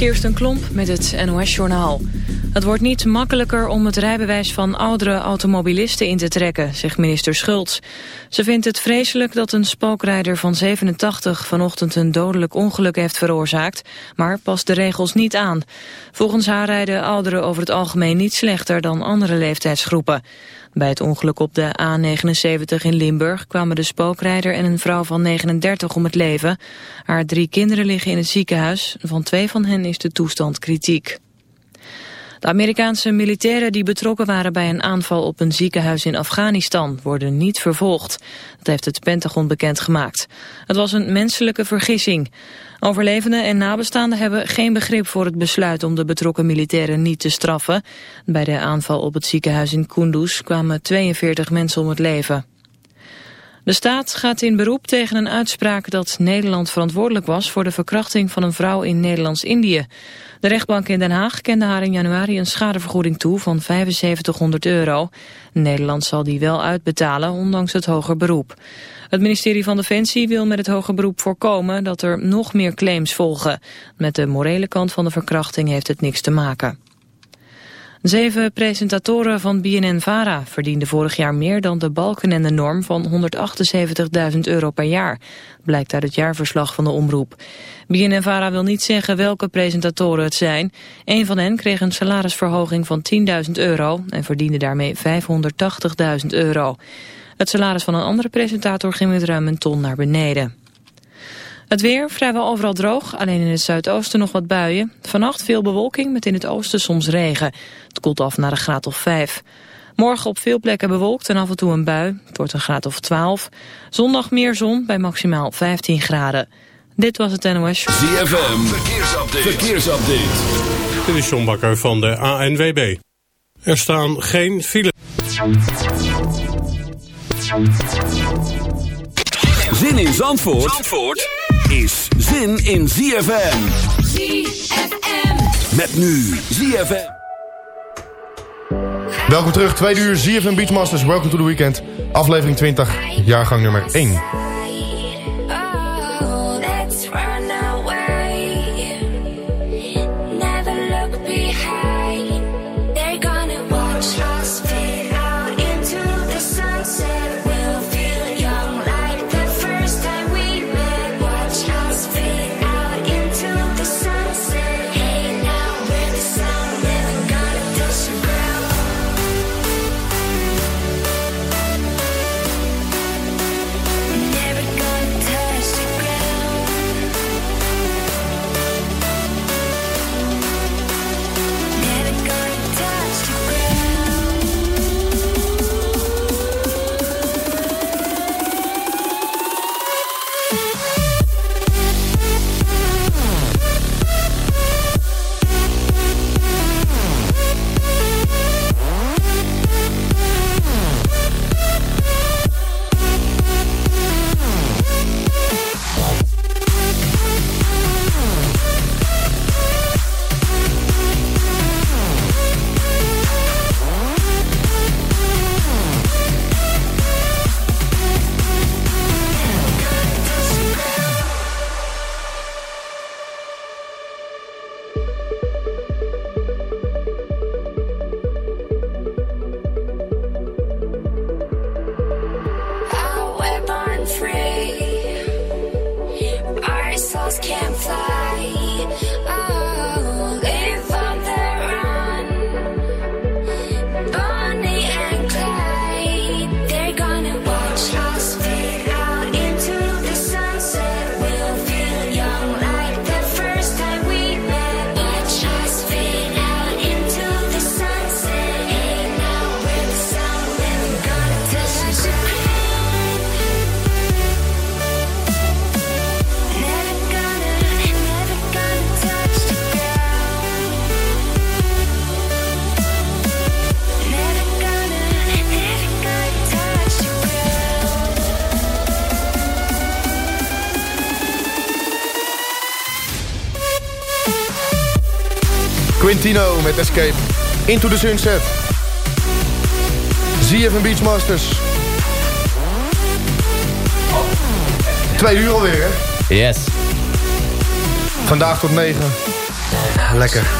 Kirsten Klomp met het NOS-journaal. Het wordt niet makkelijker om het rijbewijs van oudere automobilisten in te trekken, zegt minister Schultz. Ze vindt het vreselijk dat een spookrijder van 87 vanochtend een dodelijk ongeluk heeft veroorzaakt, maar past de regels niet aan. Volgens haar rijden ouderen over het algemeen niet slechter dan andere leeftijdsgroepen. Bij het ongeluk op de A79 in Limburg kwamen de spookrijder en een vrouw van 39 om het leven. Haar drie kinderen liggen in het ziekenhuis. Van twee van hen is de toestand kritiek. De Amerikaanse militairen die betrokken waren bij een aanval op een ziekenhuis in Afghanistan worden niet vervolgd. Dat heeft het Pentagon bekendgemaakt. Het was een menselijke vergissing. Overlevenden en nabestaanden hebben geen begrip voor het besluit om de betrokken militairen niet te straffen. Bij de aanval op het ziekenhuis in Kunduz kwamen 42 mensen om het leven. De staat gaat in beroep tegen een uitspraak dat Nederland verantwoordelijk was voor de verkrachting van een vrouw in Nederlands-Indië. De rechtbank in Den Haag kende haar in januari een schadevergoeding toe van 7500 euro. Nederland zal die wel uitbetalen, ondanks het hoger beroep. Het ministerie van Defensie wil met het hoger beroep voorkomen dat er nog meer claims volgen. Met de morele kant van de verkrachting heeft het niks te maken. Zeven presentatoren van BNN-VARA verdienden vorig jaar meer dan de balken en de norm van 178.000 euro per jaar, blijkt uit het jaarverslag van de omroep. BNN-VARA wil niet zeggen welke presentatoren het zijn. Een van hen kreeg een salarisverhoging van 10.000 euro en verdiende daarmee 580.000 euro. Het salaris van een andere presentator ging met ruim een ton naar beneden. Het weer vrijwel overal droog, alleen in het zuidoosten nog wat buien. Vannacht veel bewolking met in het oosten soms regen. Het koelt af naar een graad of 5. Morgen op veel plekken bewolkt en af en toe een bui. Het wordt een graad of 12. Zondag meer zon bij maximaal 15 graden. Dit was het NOS. ZFM, verkeersupdate. verkeersupdate. Dit is John Bakker van de ANWB. Er staan geen files. Zin in Zandvoort? Zandvoort? Is zin in ZFM. ZFM. Met nu ZFM. Welkom terug, tweede uur ZFM Beachmasters. Welcome to the weekend. Aflevering 20, jaargang nummer 1. Met Escape. Into the Sunset. ZFM Beachmasters. Twee uur alweer, hè? Yes. Vandaag tot negen. Lekker.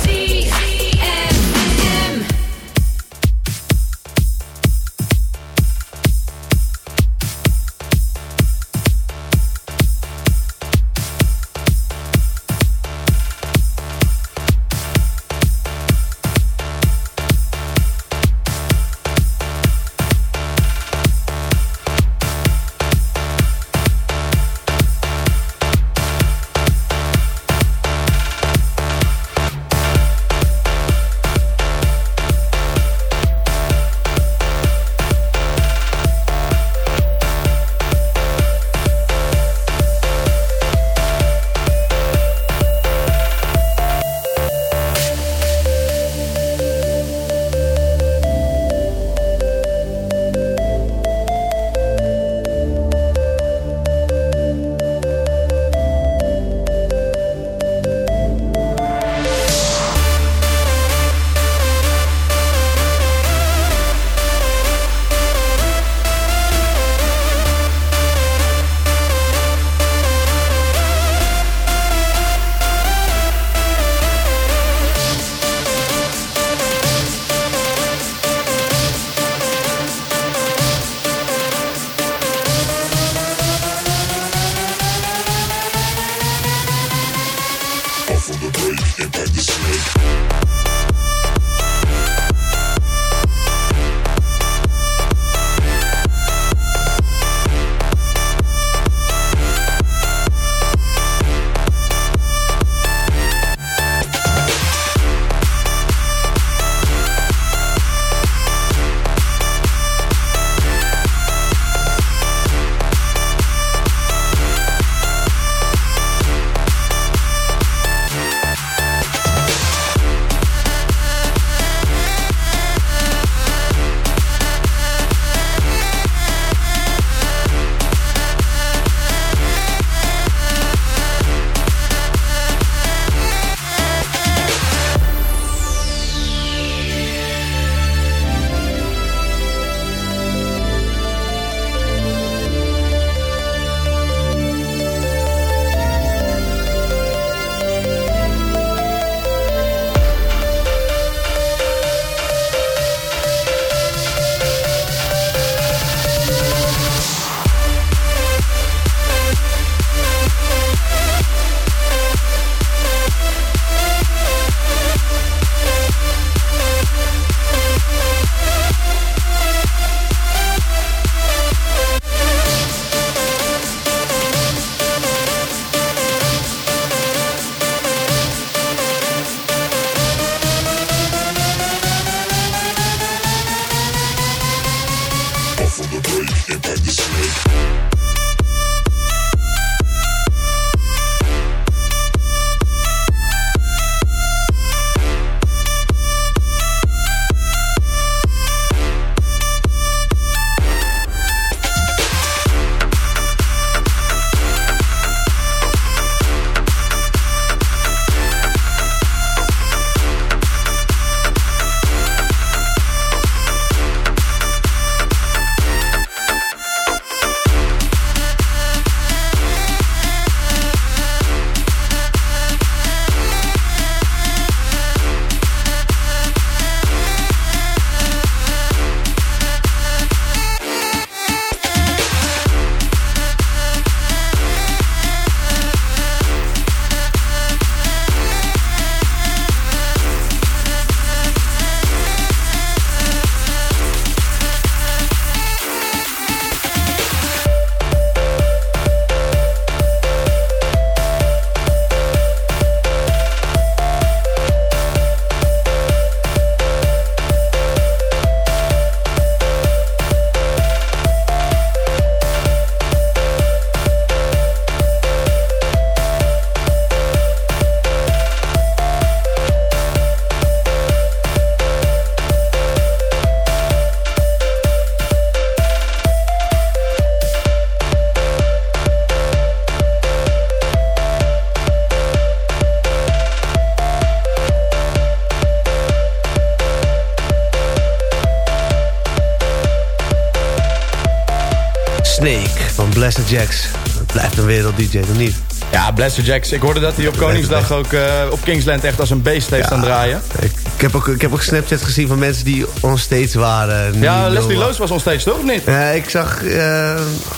Jacks. Dat blijft een wereld DJ, toch niet? Ja, Blaster Jacks. Ik hoorde dat hij op Koningsdag ook uh, op Kingsland echt als een beest heeft ja, aan draaien. Ik, ik, heb ook, ik heb ook Snapchat gezien van mensen die onstage waren. Ja, Leslie Loos was onstage toch, of niet? Ja, ik zag uh,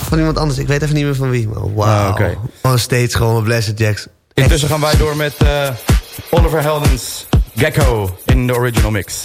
van iemand anders. Ik weet even niet meer van wie. Maar wauw. Ah, okay. Onstage gewoon Blessed Jacks. Intussen gaan wij door met uh, Oliver Heldens Gecko in de original mix.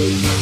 Bye.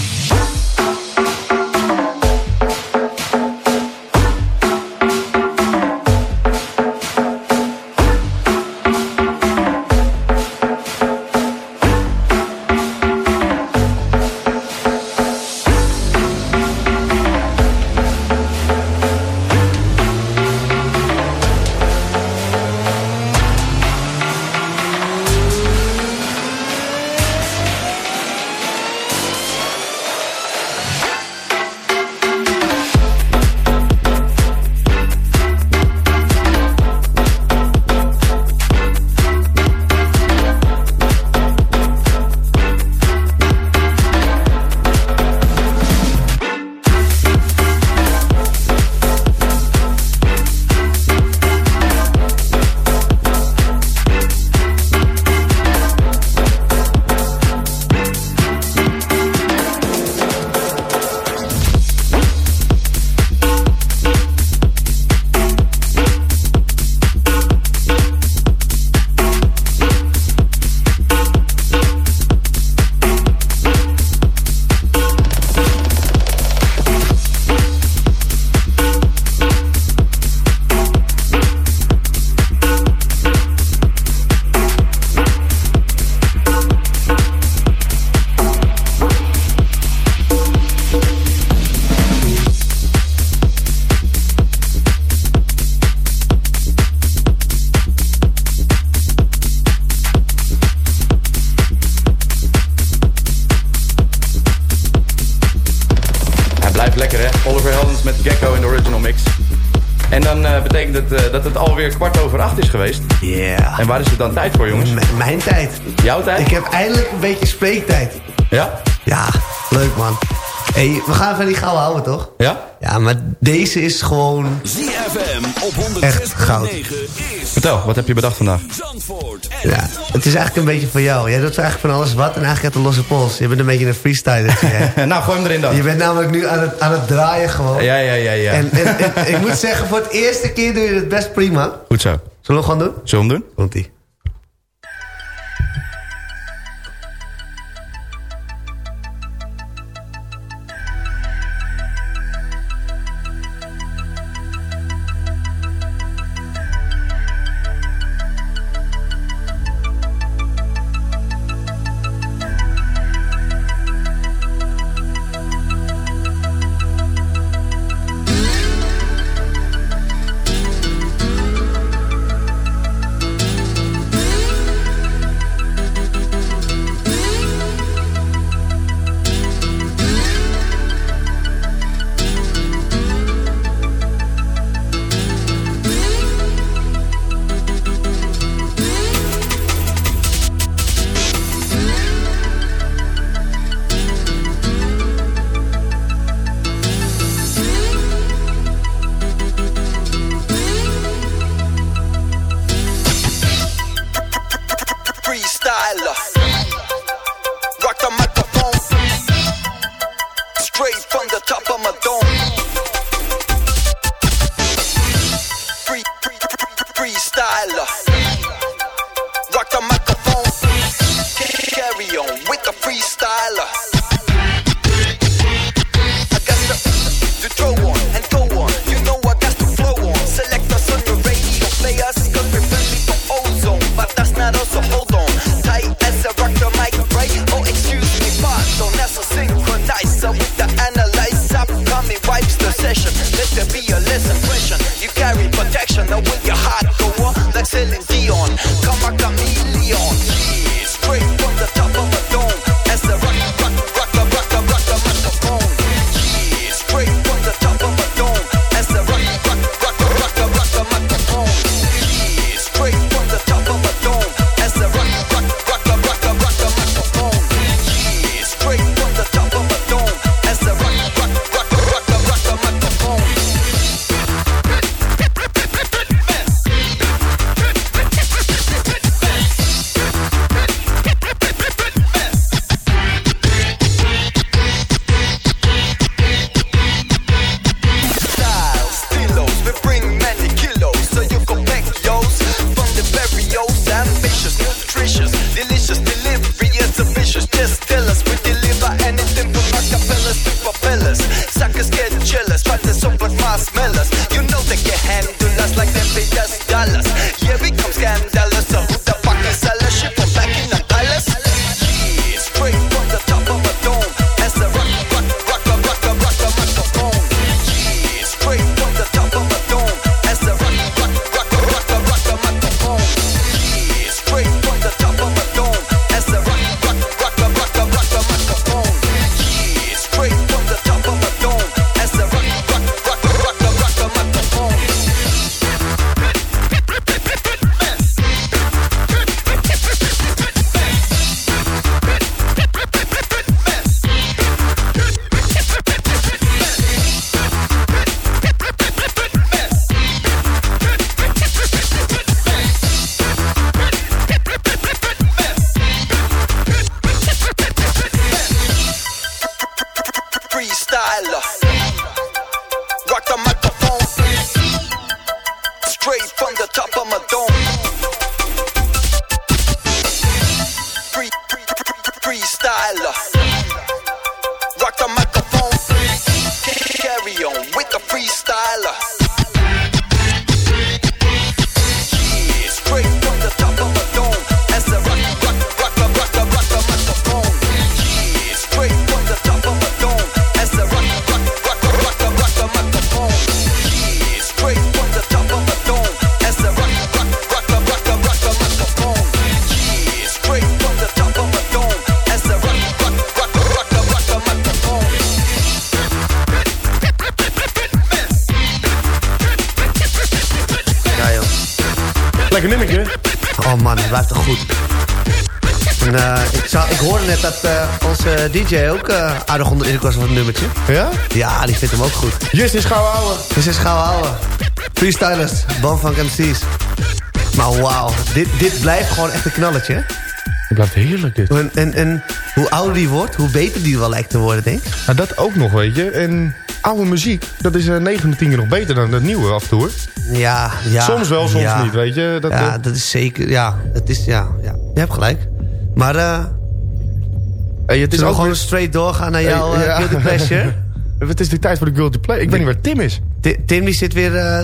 En waar is het dan tijd voor, jongens? mijn tijd. Jouw tijd? Ik heb eindelijk een beetje spreektijd. Ja? Ja, leuk man. Hey, we gaan van die gouden houden, toch? Ja? Ja, maar deze is gewoon... ZFM op 106.9 Echt. Vertel, wat heb je bedacht vandaag? Ja, het is eigenlijk een beetje van jou. Jij doet eigenlijk van alles wat en eigenlijk hebt een losse pols. Je bent een beetje een freestyler. nou, gooi hem erin dan. Je bent namelijk nu aan het, aan het draaien gewoon. Ja, ja, ja. ja. En, ik moet zeggen, voor het eerste keer doe je het best prima. Goed zo. Zullen we hem gewoon doen? Zullen we hem doen? Komt die. DJ ook uh, aardig onder indruk was van het nummertje. Ja? Ja, die vindt hem ook goed. Yes, is gauw ouwe. Yes, is gauw ouwe. Freestylers, Ban van MC's. Maar wauw, dit, dit blijft gewoon echt een knalletje. Het blijft heerlijk dit. En, en, en hoe ouder die wordt, hoe beter die wel lijkt te worden, denk ik. Nou, dat ook nog, weet je. En oude muziek, dat is uh, 9 10 keer nog beter dan het nieuwe af en toe. Ja, ja. Soms wel, soms ja. niet, weet je. Dat, ja, dat is zeker, ja. Het is, ja, ja. Je hebt gelijk. Maar, eh... hey, het is ook gewoon weer... straight doorgaan naar jouw uh, ja. guilty pleasure? Het is die tijd voor de guilty play. Ik weet niet waar Tim is. Tim die zit weer... Uh,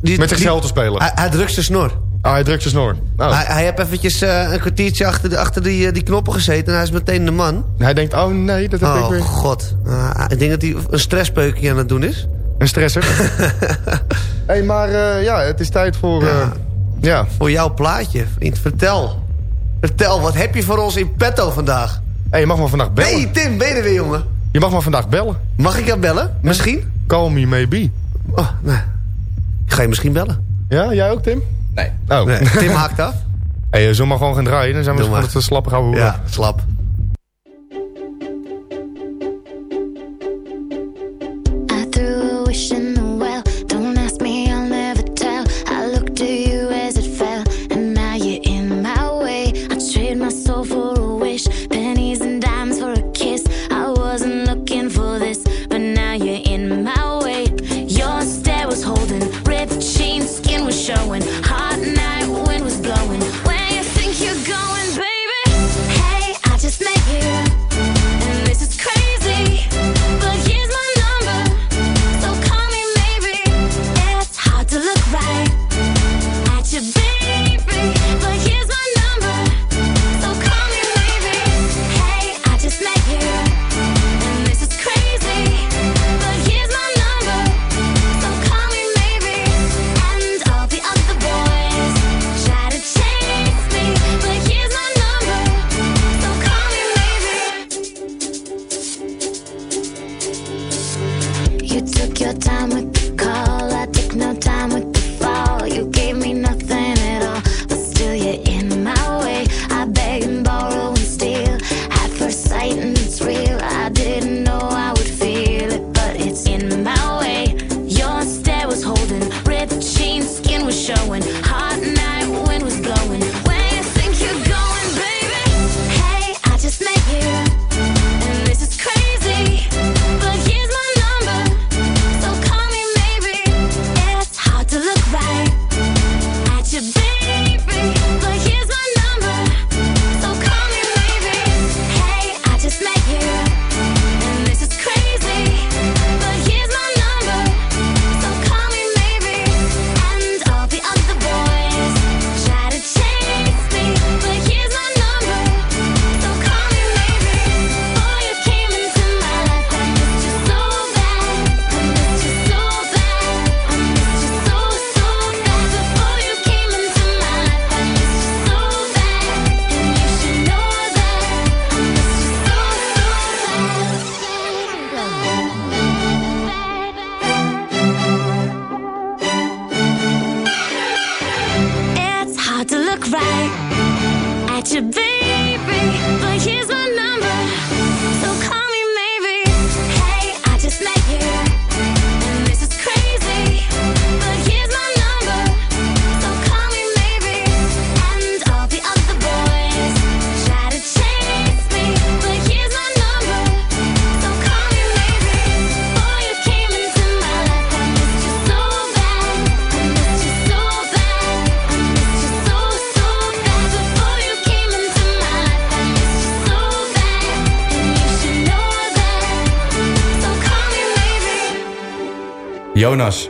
die, Met zichzelf te spelen. Hij, hij drukt zijn snor. Ah, hij drukt zijn snor. Oh. Hij, hij heeft eventjes uh, een kwartiertje achter, de, achter die, uh, die knoppen gezeten... en hij is meteen de man. Hij denkt, oh nee, dat heb oh, ik weer. Oh god. Uh, ik denk dat hij een stresspeukje aan het doen is. Een stresser. Hé, hey, maar uh, ja, het is tijd voor... Ja. ja. Voor jouw plaatje, vriend. Vertel. Vertel, wat heb je voor ons in petto vandaag? Hé, hey, je mag me vandaag bellen. hey, Tim, ben je er weer, jongen? Je mag me vandaag bellen. Mag ik jou bellen? Misschien? Call me maybe. Oh, nee. Ik ga je misschien bellen. Ja, jij ook, Tim? Nee. Oh. Nee, Tim haakt af. Hé, hey, zullen maar gewoon gaan draaien? Dan zijn we gewoon het slappe gaan horen. Ja, slap. Jonas.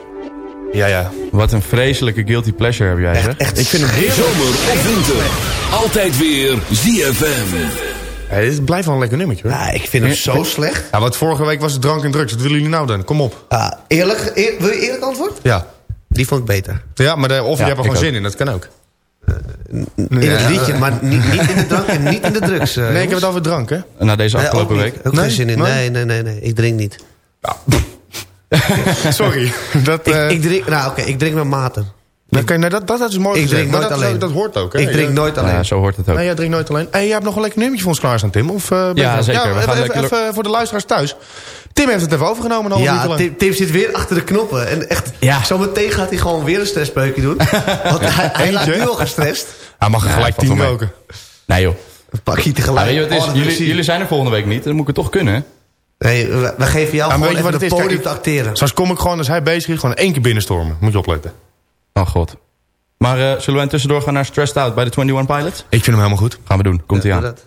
Ja, ja. Wat een vreselijke guilty pleasure heb jij, echt, hè? Echt ik vind hem heerlijk. Zomer of winter. Altijd weer ZFM. Ja, het blijft wel een lekker nummertje, hoor. Ja, ik vind hem zo slecht. Ja, want vorige week was het drank en drugs. Wat willen jullie nou dan? Kom op. Uh, eerlijk, eer, wil je eerlijk antwoord? Ja. Die vond ik beter. Ja, maar de, of Ja, je hebt er gewoon ook. zin in. Dat kan ook. In het liedje, maar niet, niet in de drank en niet in de drugs. Uh, Nee, ik heb het over drank, hè? Na deze Nee, afgelopen ook week. Ook Nee? geen zin in. Nee? Nee, nee, nee, nee. Ik drink niet. Sorry. dat, Ik, eh, ik drink, nou oké, ik drink met mate. Dan kan je, nee, dat, dat, dat is mooi Ik gezegd, drink nooit dat, alleen. Dat hoort ook. Hè? Ik drink nooit alleen. Ja, zo hoort het ook. Nee, jij drinkt nooit alleen. En jij hebt nog een lekker nummertje voor ons klaarstaan, Tim? Of, eh, je Ja, zeker. We even, gaan even, lekker- even voor de luisteraars thuis. Tim heeft het even overgenomen. Al Ja, Tim, Tim zit weer achter de knoppen. En echt, Ja. zometeen gaat hij gewoon weer een stressbeukje doen. Want hij, Eentje? nu al gestrest. Hij mag er gelijk tien roken. Nee joh. Pak je Ja, tegelijk. Oh, is? jullie zijn er volgende week niet. Dan moet ik het toch kunnen. Nee, we, we geven jou Ja, gewoon weet je even wat het? Kijk, podium te acteren. Zoals kom ik gewoon, als hij bezig is, gewoon één keer binnenstormen. Moet je opletten. Oh god. Maar eh, zullen wij tussendoor gaan naar Stressed Out bij de 21 Pilots? Ik vind hem helemaal goed. Gaan we doen. Komt Ja, aan. dat-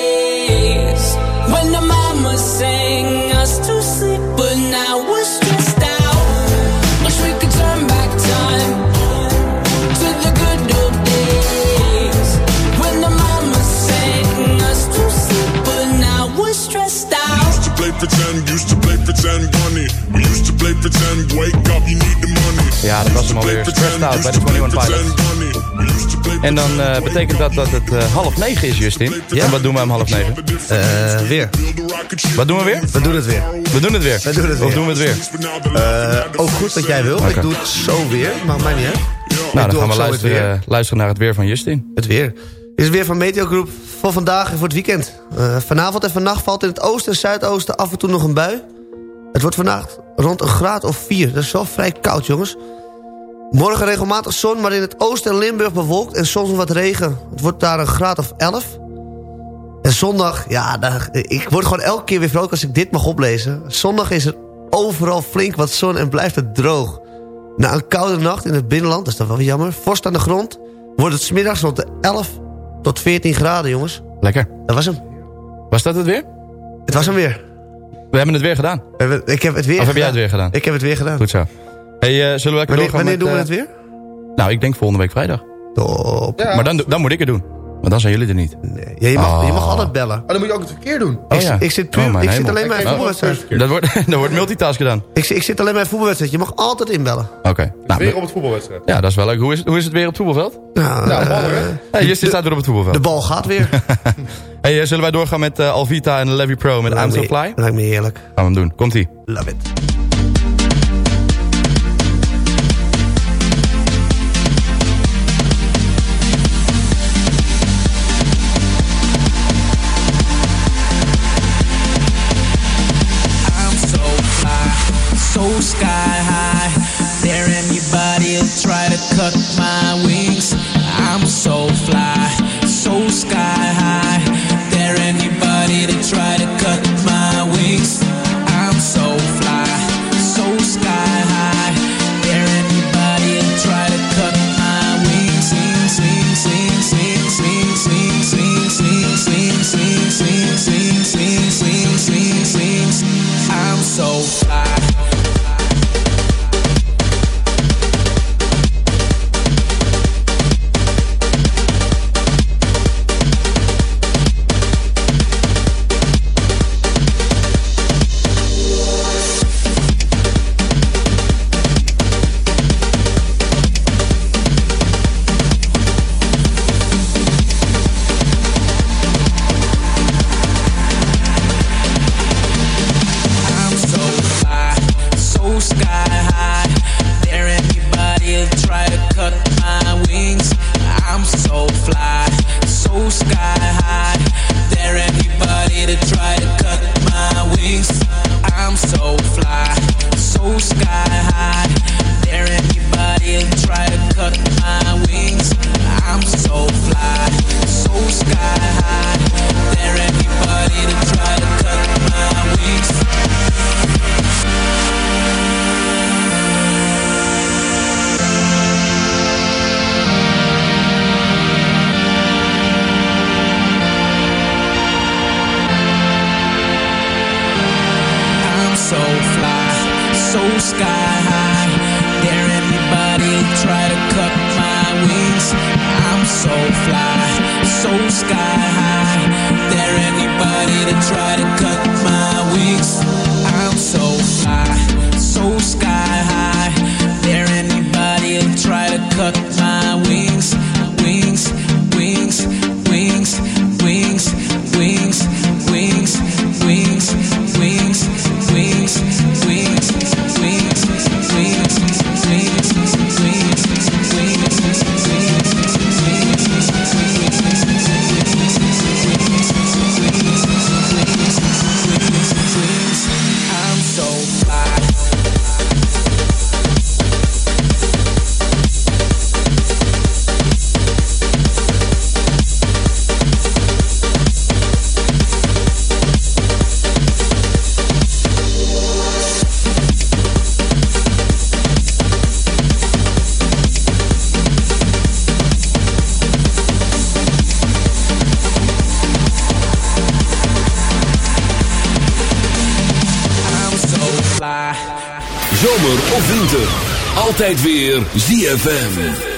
pretend, used to play pretend bunny. We used to play pretend, wake up, you need the money. Ja, dat was hem alweer. Stressed Out bij de 21 Pilots. En dan eh, betekent dat dat het eh, half negen is, Justin. Ja. En wat doen we om half negen? Eh, weer. Wat doen we weer? We doen het weer. We doen het weer. We doen het Of weer. doen we het weer? Eh, ook goed wat jij wil. Oké. Ik doe het zo weer. Maakt mij niet uit. Nou, dan gaan we luisteren naar het weer van Justin. Het weer. Is weer van Meteo Group voor vandaag en voor het weekend. Eh, vanavond en vannacht valt in het oosten en zuidoosten af en toe nog een bui. Het wordt vannacht rond een graad of 4. Dat is wel vrij koud, jongens. Morgen regelmatig zon, maar in het oosten en Limburg bewolkt... en soms wat regen. Het wordt daar een graad of 11. En zondag, ja, daar, ik word gewoon elke keer weer vrolijk als ik dit mag oplezen. Zondag is er overal flink wat zon en blijft het droog. Na een koude nacht in het binnenland, dat is dan wel jammer... vorst aan de grond, wordt het smiddags rond de 11 tot 14 graden, jongens. Lekker. Dat was hem. Was dat het weer? Het was hem weer. We hebben het weer gedaan. Hebben- Ik heb het weer Of heb jij het weer gedaan? Ik heb het weer gedaan. Goed zo. Hey, eh, zullen we lekker Wanneer, doorgaan wanneer met, doen we eh, het weer? Nou, ik denk volgende week vrijdag. Top. Maar dan, dan moet ik het doen. Maar dan zijn jullie er niet. Nee. Ja, je, mag, je mag Oh. altijd bellen. Oh, dan moet je ook het verkeer doen. Oh, ik, ja. ik zit, puur, Oh, mijn ik zit alleen maar in voetbalwedstrijd. Dat wordt, dat wordt multitask gedaan. Ik, ik zit alleen maar in voetbalwedstrijd. Je mag altijd inbellen. Oké. Nou, Weer op het voetbalwedstrijd. ja, dat is wel leuk. Hoe is, het- hoe is het weer op het voetbalveld? Nou, Nou, eh? Hey, Justin staat weer op het de voetbalveld. bal gaat weer. Hey, eh, zullen wij doorgaan met eh, Alvita en Levy Pro met I'm So Fly? Lijkt me heerlijk. Gaan we hem doen. Komt-ie. Love it. Cut my wings. I'm so fly, Altijd weer ZFM.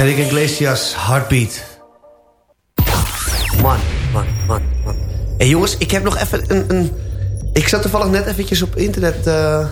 Enrique Iglesias, Heartbeat. Man, man, man, man. Hé jongens, ik heb nog even een, een... Ik zat toevallig net eventjes op internet... eh,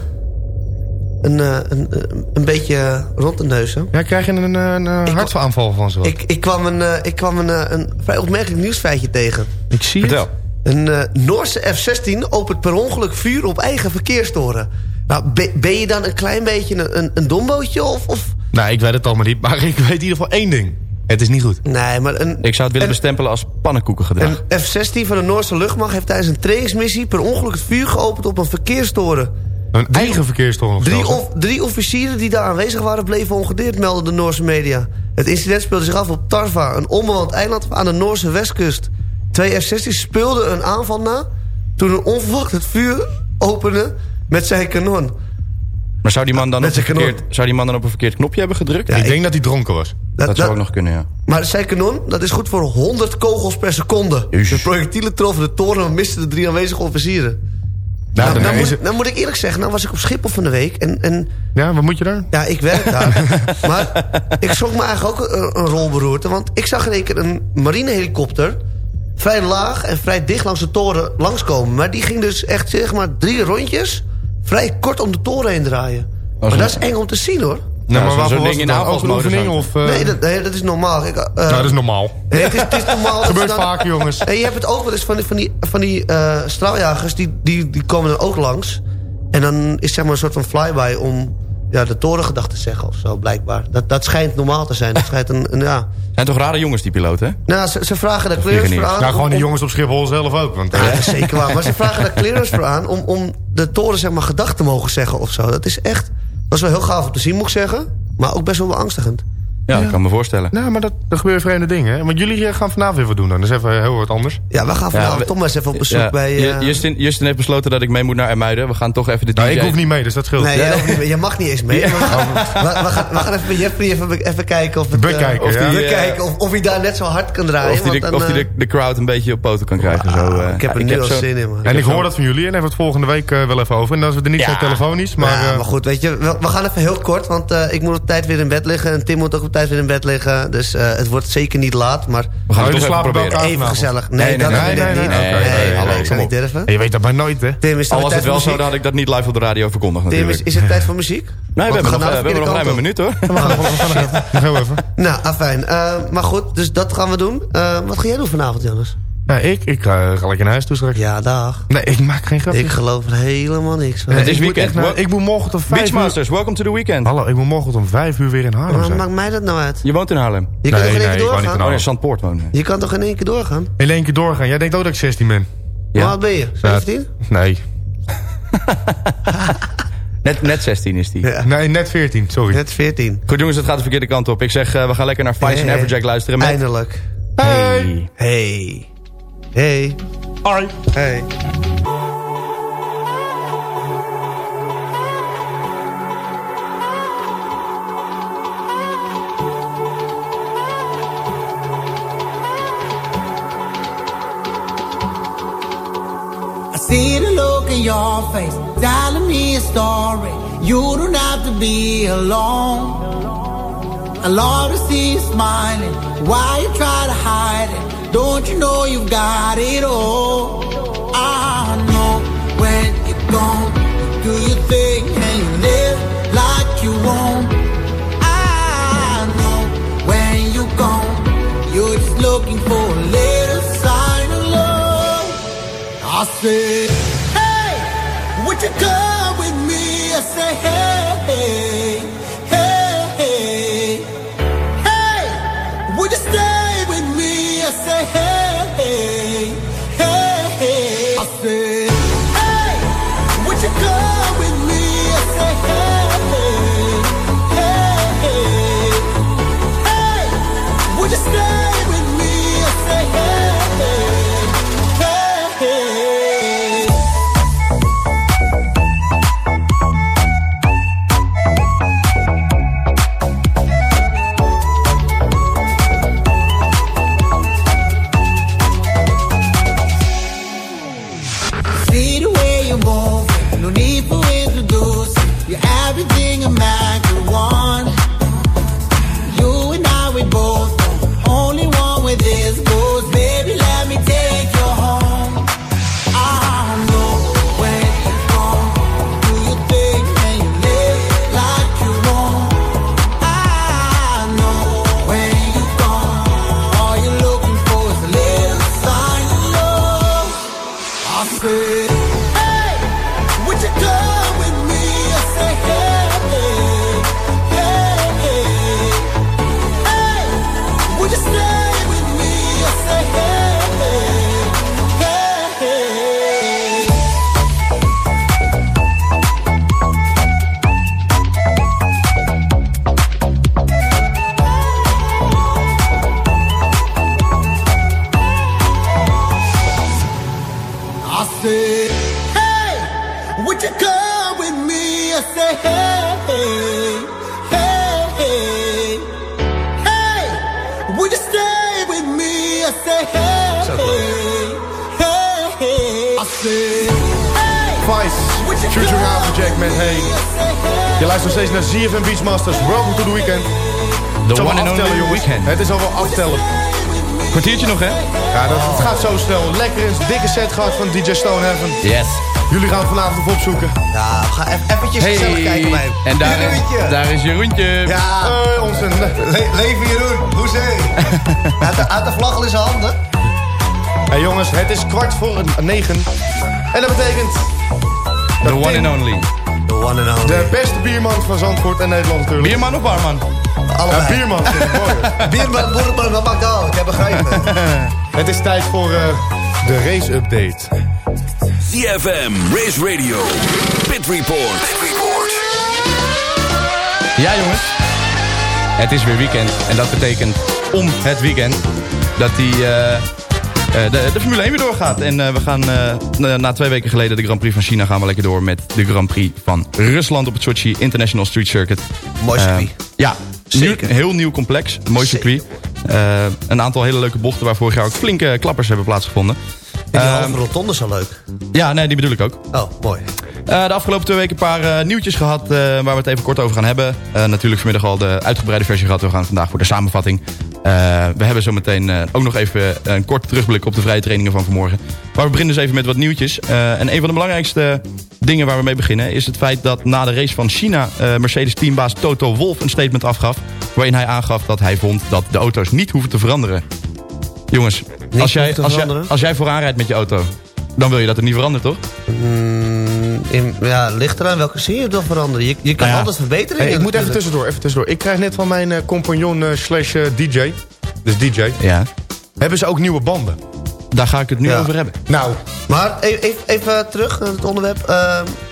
een, eh, een, een, een beetje rond te neuzen. Ja, krijg je een, een, een hartaanval van zo? Ik, ik kwam, een, eh, ik kwam een, eh, een vrij opmerkelijk nieuwsfeitje tegen. Ik zie Vertel. Een eh, Noorse F-16 opent per ongeluk vuur op eigen verkeerstoren. Nou, be- ben je dan een klein beetje een, een, een dombootje? Of, of... Nou, ik weet het allemaal niet, maar ik weet in ieder geval één ding. Het is niet goed. Nee, maar een, Ik zou het willen een- bestempelen als pannenkoekengedrag. Een F-16 van de Noorse luchtmacht heeft tijdens een trainingsmissie... per ongeluk het vuur geopend op een verkeerstoren. Een eigen verkeerstoren Drie, of, drie officieren die daar aanwezig waren bleven ongedeerd, melden de Noorse media. Het incident speelde zich af op Tarva, een onbewoond eiland aan de Noorse westkust. Twee F-16 speelden een aanval na... toen een onverwacht het vuur opende met zijn kanon. Maar zou die, man dan op een verkeerd, zou die man dan op een verkeerd knopje hebben gedrukt? Ja, ik ik- denk dat hij dronken was. dat zou ook nog kunnen, ja. Maar zijn kanon, dat is goed voor 100 kogels per seconde. De projectielen troffen de toren en misten de drie aanwezige officieren. Nou, Nou, nou, moet, nou moet ik eerlijk zeggen, nou was ik op Schiphol van de week... en, en Ja, wat moet je daar? Ja, ik werk daar. maar ik schrok me eigenlijk ook een, een rol beroerte. Want ik zag in één keer een marinehelikopter... vrij laag en vrij dicht langs de toren langskomen. Maar die ging dus echt zeg maar drie rondjes... vrij kort om de toren heen draaien. maar zo'n- dat is eng om te zien hoor. Nou, maar zo'n waarvoor ding was in het dan? Ook een oefening of... eh, nee, dat, nee, dat is normaal. Ik, eh, nou, dat is normaal. nee, het, is, het is normaal. Gebeurt dan- vaak, jongens. En je hebt het ook wel eens van die, van die, van die eh, straaljagers... Die, die, die komen dan ook langs. En dan is zeg maar een soort van flyby om ja, de torengedachte te zeggen of zo, blijkbaar. Dat, dat schijnt normaal te zijn. Dat schijnt een, een, ja. Zijn toch rare jongens, die piloten, hè? Nou, ze, ze vragen daar clearance voor aan. Nou, gewoon om- om- jongens op Schiphol zelf ook. Want, Ja, zeker waar. Maar ze vragen daar clearance voor aan om, om de toren zeg maar gedacht te mogen zeggen of zo. Dat is echt, dat is wel heel gaaf om te zien, moet ik zeggen. Maar ook best wel beangstigend. Ja, dat kan me voorstellen. Nou, maar dat, er gebeuren vreemde dingen. Want jullie eh, gaan vanavond weer wat doen dan. Dat is even heel wat anders. Ja, we gaan vanavond we- toch maar eens even op bezoek Ja, bij... Eh, Justin, Justin heeft besloten dat ik mee moet naar Ermuiden. We gaan toch even de DJ... Nou, ik hoef niet mee, dus dat scheelt. Nee. Jij mag niet eens mee. We, we gaan, we gaan even bij Jeffrey even, even kijken of het... eh, Bekijken, of die, eh, bekijken of, of hij daar net zo hard kan draaien. Of hij want de, dan, of die eh, de, de crowd een beetje op poten kan krijgen. zo, eh. ik heb er Ja, nu al zo- zin in, man. En ik zo- hoor dat van jullie en even het volgende week eh, wel even over. En als we er niet Ja. zijn telefonisch, maar... Maar, ja, eh, maar goed, weet je, we, we gaan even heel kort, want eh, ik moet op tijd weer in bed liggen. En Tim moet ook op tijd weer in bed liggen. Dus eh, het wordt zeker niet laat, maar We gaan het toch even slapen bij proberen. elkaar? even gezellig. Nee, Nee, dat nee, nee, nee, nee, nee, niet. nee, oké, Nee, nee, hallo, ik niet durven. En je weet dat maar nooit, hè? Tim, is het Al was tijd het wel zo, dan had ik dat niet live op de radio verkondigd Tim, natuurlijk. is, is het tijd voor muziek? Nee, we Want hebben nog, eh, we hebben nog ruim een minuut hoor. We gaan even. Nog heel even. Nou, afijn. Eh, maar goed, dus dat gaan we doen. Eh, wat ga jij doen vanavond, Jonas? Nou, ik, ik eh, ga lekker naar huis toe straks. Ja, dag. Nee, ik maak geen grapjes. Ik geloof er helemaal niks van. Het is ik moet weekend. Wel- ik moet morgen om vijf uur... Beachmasters, welcome to the weekend. Hallo, ik moet morgen om vijf uur weer in Haarlem Wat zijn. maakt mij dat nou uit? Je woont in Haarlem. Je kan Nee, toch in één nee, keer ik wou niet doorgaan? Oh, in Zandpoort wonen. Je kan toch in één keer doorgaan? In één keer doorgaan. Jij denkt ook dat ik 16 ben? Hoe oud ben je? 17? Nee. Net, net 16 is die. Ja. Nee, net 14, sorry. Net 14. Goed jongens, het gaat de verkeerde kant op. Ik zeg, eh, we gaan lekker naar Vice en Hey. Everjack luisteren met... Eindelijk. Hey. Hey. Hey. Hoi. Hey. I see the look in your face, telling me a story. You don't have to be alone. I love to see you smiling. Why you try to hide it? Don't you know you've got it all? I know when you're gone, you do your thing and you live like you won't. I know when you're gone, you're just looking for a little sign of love. I say, hey, would you come with me? I say, hey, luistert nog steeds naar ZFM Beachmasters. Welcome to the weekend. The Het is one and aftellen, only jongens. weekend. Het is alweer aftellen. Kwartiertje nog hè? Ja, dat, het gaat zo snel. Lekker een dikke set gehad van DJ Stonehaven. Yes. Jullie gaan vanavond even opzoeken. Ja, we gaan even eventjes gezellig kijken bij hem. En daar, Jeroentje. daar is Jeroentje. Ja, Eh, onze... le leven Jeroen. Hoezee. Had de, had de vlag al in zijn handen. Hey jongens, het is kwart voor een- negen. En dat betekent... The one Tim, and only. The one and only. De beste bierman van Zandvoort en Nederland natuurlijk. Bierman of barman? Allebei. Ja, bierman. Bierman, wat maakt dat uit? Ik heb begrepen. het is tijd voor eh, de race-update. ZFM, Race Radio, Pit Report. Pit Report. Ja jongens. Het is weer weekend. En dat betekent om het weekend dat die, eh, eh, de, de Formule 1 weer doorgaat. En eh, we gaan eh, na- na twee weken geleden de Grand Prix van China gaan we lekker door met de Grand Prix van Rusland op het Sochi International Street Circuit. Mooi circuit. Eh, ja, Zeker. Nieuw- heel nieuw complex. Mooi circuit. Eh, een aantal hele leuke bochten waar vorig jaar ook flinke klappers hebben plaatsgevonden. En die Ehm, halve rotonde is al leuk. ja, nee, die bedoel ik ook. Oh, mooi. Eh, de afgelopen twee weken een paar eh, nieuwtjes gehad eh, waar we het even kort over gaan hebben. Natuurlijk vanmiddag al de uitgebreide versie gehad. We gaan vandaag voor de samenvatting. We hebben zometeen ook nog even een kort terugblik op de vrije trainingen van vanmorgen. Maar we beginnen dus even met wat nieuwtjes. En een van de belangrijkste dingen waar we mee beginnen... is het feit dat na de race van China... Mercedes-teambaas Toto Wolff een statement afgaf... waarin hij aangaf dat hij vond dat de auto's niet hoeven te veranderen. Jongens, als jij, als, jij, veranderen? als jij vooraan rijdt met je auto... dan wil je dat het niet verandert, toch? Mm, in, ja, ligt eraan welke zin je het wil veranderen. Je, je kan Nou ja. altijd verbeteren. Hey, ik moet even tussendoor, even tussendoor. Ik krijg net van mijn eh, compagnon eh, slash eh, DJ, dus DJ, Ja. hebben ze ook nieuwe banden. Daar ga ik het nu Ja. over hebben. Nou, Maar even, even, even terug naar het onderwerp.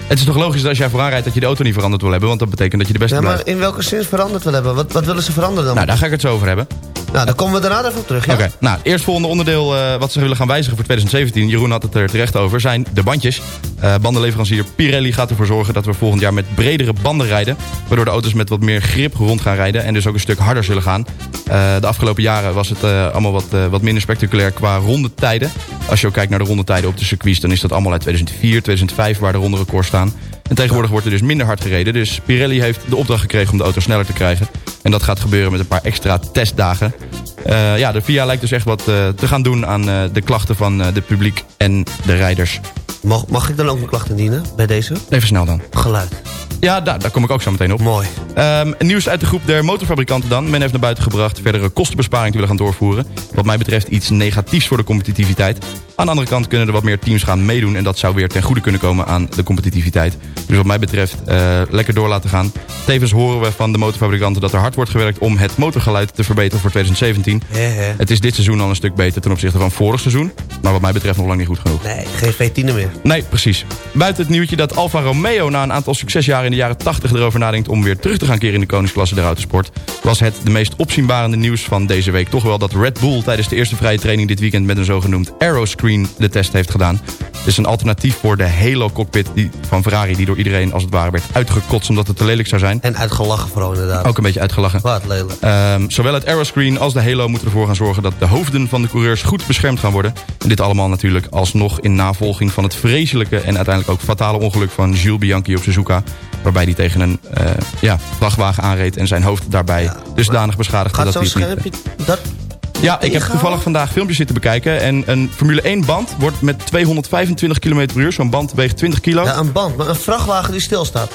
Het is toch logisch dat als jij vooraan rijdt dat je de auto niet veranderd wil hebben. Want dat betekent dat je de beste ja, maar blijft. in welke zin veranderd wil hebben? Wat, wat willen ze veranderen dan? Nou, daar ga ik het zo over hebben. Nou, dan komen we daarna even op terug. Ja? Oké, nou, het eerstvolgende onderdeel eh, wat ze willen gaan wijzigen voor 2017... Jeroen had het er terecht over, zijn de bandjes. Eh, bandenleverancier Pirelli gaat ervoor zorgen dat we volgend jaar met bredere banden rijden... waardoor de auto's met wat meer grip rond gaan rijden... en dus ook een stuk harder zullen gaan. Eh, de afgelopen jaren was het allemaal wat, wat minder spectaculair qua rondetijden. Als je ook kijkt naar de rondetijden op de circuits... dan is dat allemaal uit 2004, 2005 waar de ronderecords staan. En tegenwoordig wordt er dus minder hard gereden. Dus Pirelli heeft de opdracht gekregen om de auto sneller te krijgen. En dat gaat gebeuren met een paar extra testdagen. Eh, ja, de VIA lijkt dus echt wat eh, te gaan doen aan eh, de klachten van de publiek en de rijders. Mag, mag ik dan ook mijn klachten dienen bij deze? Even snel dan. Geluid. Ja, daar, daar kom ik ook zo meteen op. Mooi. Ehm, nieuws uit de groep der motorfabrikanten dan. Men heeft naar buiten gebracht verdere kostenbesparing te willen gaan doorvoeren. Wat mij betreft iets negatiefs voor de competitiviteit. Aan de andere kant kunnen er wat meer teams gaan meedoen... en dat zou weer ten goede kunnen komen aan de competitiviteit. Dus wat mij betreft eh, lekker door laten gaan. Tevens horen we van de motorfabrikanten dat er hard wordt gewerkt... om het motorgeluid te verbeteren voor 2017. Hè, hè. Het is dit seizoen al een stuk beter ten opzichte van vorig seizoen. Maar wat mij betreft nog lang niet goed genoeg. Nee, geen V10 meer. Nee, precies. Buiten het nieuwtje dat Alfa Romeo na een aantal succesjaren in de jaren 80 erover nadenkt om weer terug te gaan keren in de koningsklasse der autosport, was het de meest opzienbarende nieuws van deze week toch wel dat Red Bull tijdens de eerste vrije training dit weekend met een zogenoemd aeroscreen de test heeft gedaan. Het is een alternatief voor de Halo cockpit die, van Ferrari die door iedereen als het ware werd uitgekotst omdat het te lelijk zou zijn. En uitgelachen vooral inderdaad. Ook een beetje uitgelachen. Wat lelijk. Ehm, zowel het aeroscreen als de Halo moeten ervoor gaan zorgen dat de hoofden van de coureurs goed beschermd gaan worden. En dit allemaal natuurlijk alsnog in navolging van het vreselijke en uiteindelijk ook fatale ongeluk van Jules Bianchi op Suzuka. Waarbij hij tegen een eh, ja, vrachtwagen aanreed en zijn hoofd daarbij dusdanig beschadigde Gaat dat hij het niet... schermpje... Dat, Ja, ik heb toevallig vandaag filmpjes zitten bekijken. En een Formule 1 band wordt met 225 km per uur. Zo'n band weegt 20 kilo. ja, Ja, een band, maar een vrachtwagen die stilstaat.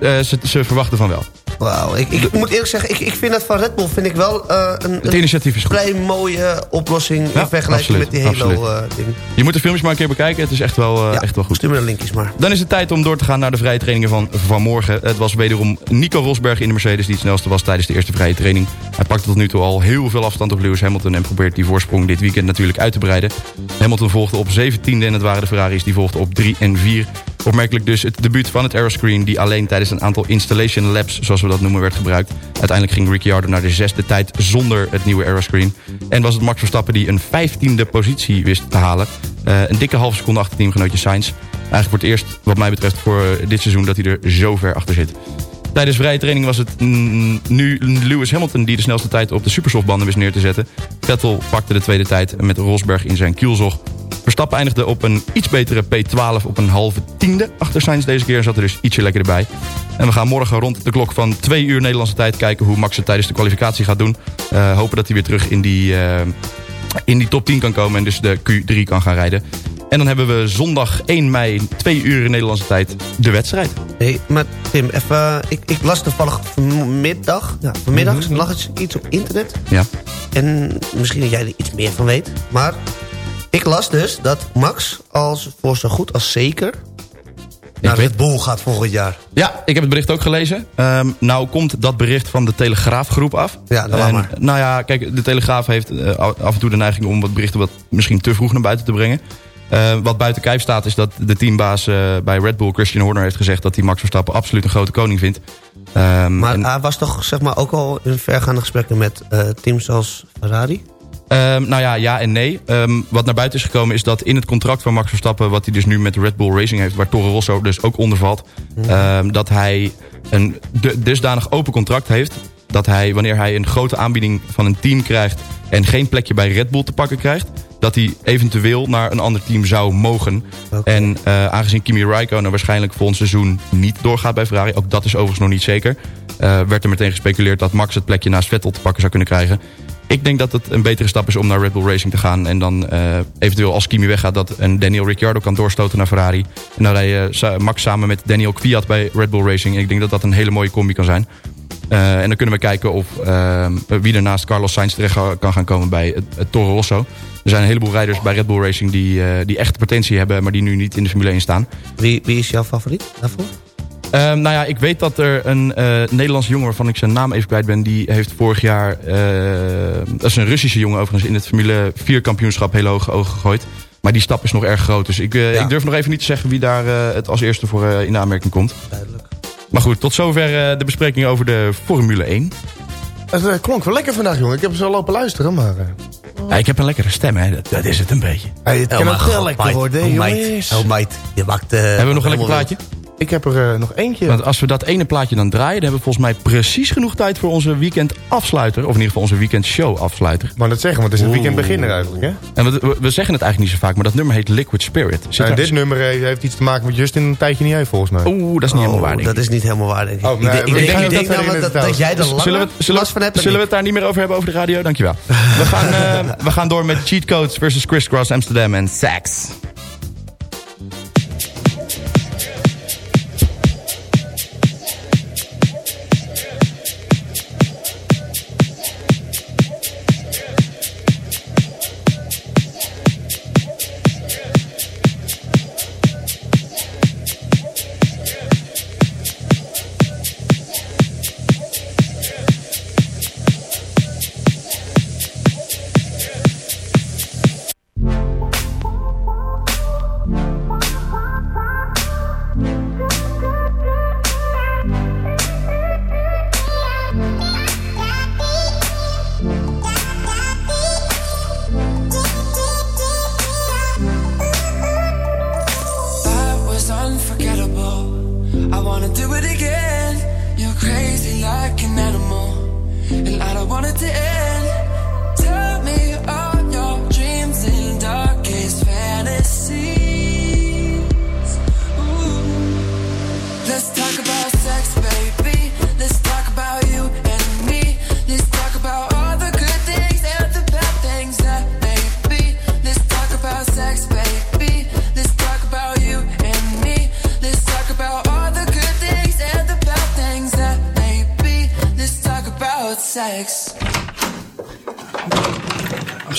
eh, ze, ze verwachten van wel. Wauw, ik, ik moet eerlijk zeggen, ik, ik vind dat van Red Bull vind ik wel eh, een, Het een initiatief is goed. vrij mooie oplossing Ja, in vergelijking met die. Halo-ding. Je moet de filmpjes maar een keer bekijken. Het is echt wel, eh, echt wel goed. Stuur me de linkjes maar. Dan is het tijd om door te gaan naar de vrije trainingen van vanmorgen. Het was wederom Nico Rosberg in de Mercedes die het snelste was tijdens de eerste vrije training. Hij pakte tot nu toe al heel veel afstand op Lewis Hamilton... en probeert die voorsprong dit weekend natuurlijk uit te breiden. Hamilton volgde op 17e en het waren de Ferraris die volgden op 3 en 4. Opmerkelijk dus het debuut van het aeroscreen... die alleen tijdens een aantal installation laps, zoals we dat noemen, werd gebruikt. Uiteindelijk ging Ricciardo naar de zesde tijd zonder het nieuwe aeroscreen. En was het Max Verstappen die een 15e positie wist te halen. Eh, een dikke halve seconde achter teamgenootje Sainz. Eigenlijk voor het eerst, wat mij betreft, voor dit seizoen... dat hij er zo ver achter zit. Tijdens vrije training was het nu Lewis Hamilton... die de snelste tijd op de supersoftbanden wist neer te zetten. Vettel pakte de tweede tijd met Rosberg in zijn kielzog. Verstappen eindigde op een iets betere P12 op een halve tiende achter Sainz deze keer. Zat er dus ietsje lekker erbij. En we gaan morgen rond de klok van twee uur Nederlandse tijd... kijken hoe Max het tijdens de kwalificatie gaat doen. Eh, hopen dat hij weer terug in die, eh, in die top 10 kan komen... en dus de Q3 kan gaan rijden. En dan hebben we zondag 1 mei, twee uur in Nederlandse tijd, de wedstrijd. Hey, maar Tim, even, ik, ik las toevallig vanmiddag, ja, vanmiddag lag het iets op internet. Ja. En misschien dat jij er iets meer van weet. Maar ik las dus dat Max als voor zo goed als zeker... naar Red Bull gaat volgend jaar. Ja, ik heb het bericht ook gelezen. Ehm, nou komt dat bericht van de Telegraafgroep af. Ja, En, maar. Nou ja, kijk, de Telegraaf heeft eh, af en toe de neiging om wat berichten wat misschien te vroeg naar buiten te brengen. Eh, wat buiten kijf staat is dat de teambaas eh, bij Red Bull, Christian Horner, heeft gezegd dat hij Max Verstappen absoluut een grote koning vindt. Ehm, Maar en- hij was toch zeg maar, ook al in vergaande gesprekken met teams als Ferrari? Ehm, nou ja, ja en nee. Ehm, wat naar buiten is gekomen is dat in het contract van Max Verstappen... wat hij dus nu met Red Bull Racing heeft... waar Toro Rosso dus ook onder valt... ehm, dat hij een du- dusdanig open contract heeft... dat hij, wanneer hij een grote aanbieding van een team krijgt... en geen plekje bij Red Bull te pakken krijgt... dat hij eventueel naar een ander team zou mogen. En eh, aangezien Kimi Raikkonen waarschijnlijk volgend seizoen niet doorgaat bij Ferrari... ook dat is overigens nog niet zeker... eh, werd er meteen gespeculeerd dat Max het plekje naast Vettel te pakken zou kunnen krijgen... Ik denk dat het een betere stap is om naar Red Bull Racing te gaan. En dan eh, eventueel als Kimi weggaat dat een Daniel Ricciardo kan doorstoten naar Ferrari. En dan rij je Max samen met Daniel Kvyat bij Red Bull Racing. Ik denk dat dat een hele mooie combi kan zijn. Eh, en dan kunnen we kijken of eh, wie er naast Carlos Sainz terecht kan gaan komen bij het, het Toro Rosso. Er zijn een heleboel rijders bij Red Bull Racing die, eh, die echt potentie hebben... maar die nu niet in de Formule 1 staan. Wie, wie is jouw favoriet daarvoor? Ehm, nou ja, ik weet dat er een eh Nederlandse jongen... waarvan ik zijn naam even kwijt ben... die heeft vorig jaar... eh, dat is een Russische jongen overigens... in het Formule 4 kampioenschap heel hoog ogen gegooid. Maar die stap is nog erg groot. Dus ik, eh, Ja. ik durf nog even niet te zeggen... wie daar eh, het als eerste voor in de aanmerking komt. Duidelijk. Maar goed, tot zover eh, de bespreking over de Formule 1. Het klonk wel lekker vandaag, jongen. Ik heb zo lopen luisteren, maar... eh, Ja, ik heb een lekkere stem, hè. Dat, dat is het een beetje. hey, het kan ook heel lekker worden, hè, oh, meid. jongens. Oh, meid. Je maakt... Hebben we nog een lekker plaatje? Ik heb er eh, nog eentje. Want als we dat ene plaatje dan draaien... dan hebben we volgens mij precies genoeg tijd voor onze weekend afsluiter. Of in ieder geval onze weekend show afsluiter. Maar dat zeggen, want het is een weekendbeginner eigenlijk, hè? En we, we- zeggen het eigenlijk niet zo vaak... maar dat nummer heet Liquid Spirit. Zit daar- dit nummer eh, heeft iets te maken met Justin een tijdje niet heeft, volgens mij. Oeh, dat is niet helemaal waar, Oh, denk ik. dat is niet helemaal waar, denk ik. Oh, ik nee, denk, ik denk, ik dat, het dat jij er langer Zullen we, zullen, last van hebt. zullen we het daar niet meer over hebben over de radio? Dankjewel. We gaan, eh, we gaan door met Cheat Codes versus Crisscross Amsterdam en Sax.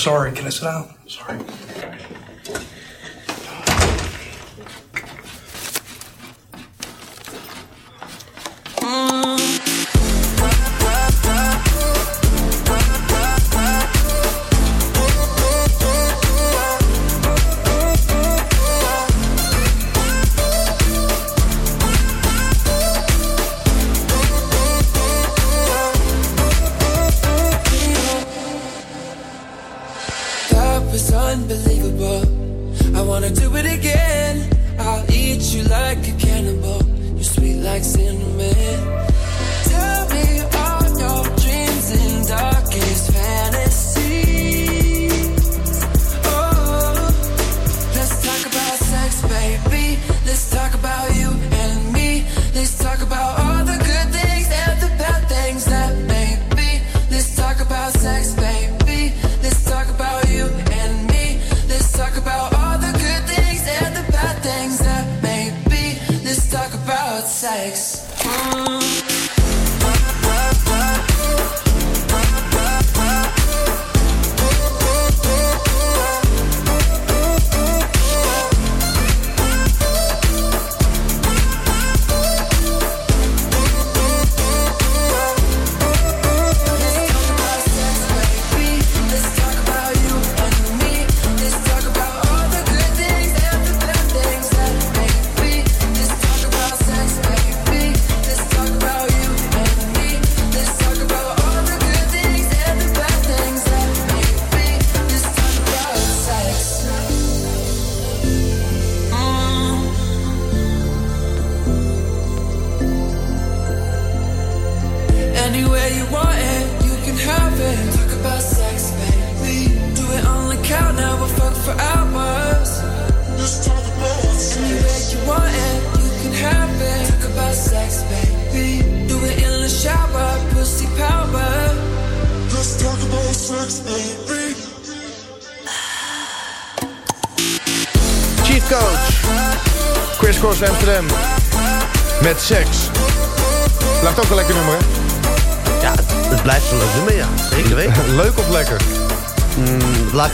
Sorry, can I sit down?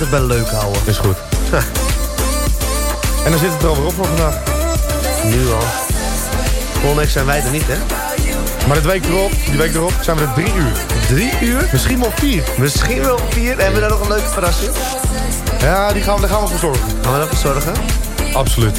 Het bij leuk houden. Is goed. En dan zit het er alweer op voor vandaag. Nu al. Volgende week zijn wij er niet, hè? Maar de week erop, die week erop zijn we er drie uur. Drie uur? Misschien wel vier. Misschien wel vier. Hebben we daar nog een leuke verrassing? Ja, die gaan we, daar gaan we voor zorgen. Gaan we daarvoor zorgen? Absoluut.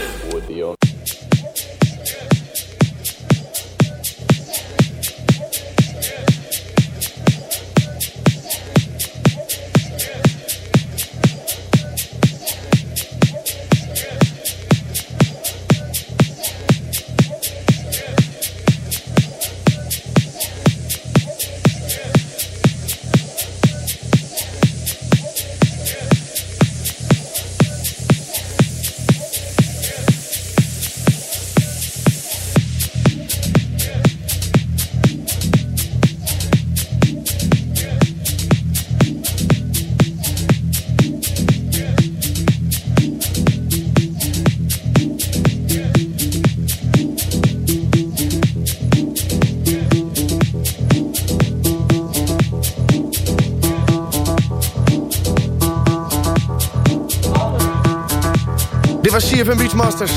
CFM Beachmasters.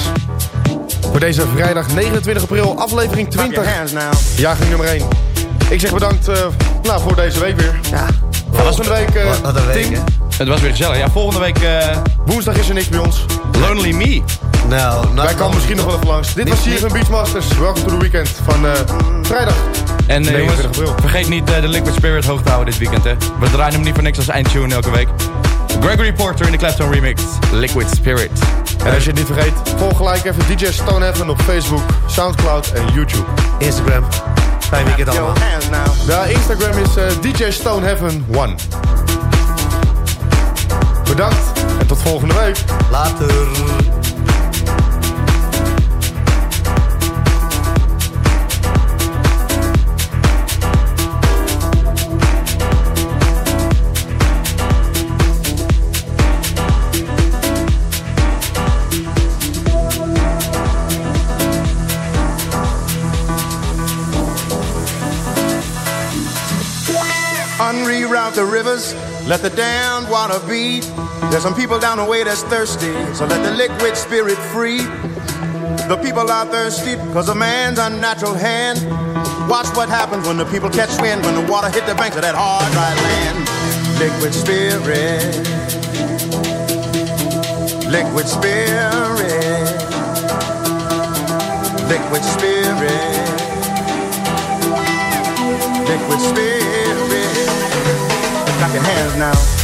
Voor deze vrijdag 29 april, aflevering 20. Jaargang nummer 1. Ik zeg bedankt uh, nou, voor deze week weer. Ja. Volgende week, uh, Wat een week? Het was weer gezellig. Ja, volgende week eh, Woensdag is er niks bij ons. Lonely Me. Nou, nou Wij komen misschien nog wel even langs. Dit was CFM Beachmasters. Welkom to the weekend van eh, vrijdag. En eh, 29 jongens, vergeet niet eh, de Liquid Spirit hoog te houden dit weekend. Hè. We draaien hem niet voor niks als eindtune elke week. Gregory Porter in de Clapton remix. Liquid Spirit. En als je het niet vergeet, volg gelijk even DJ Stonehaven op Facebook, Soundcloud en YouTube. Instagram. Fijn weekend allemaal. De Instagram is eh, DJ Stonehaven 1. Bedankt en tot volgende week. Later. Unreroute the rivers, let the damned water be. There's some people down the way that's thirsty, so let the liquid spirit free. The people are thirsty because of man's unnatural hand. Watch what happens when the people catch wind, when the water hit the banks of that hard, dry land. Liquid spirit, liquid spirit, liquid spirit, liquid spirit clapping hands now.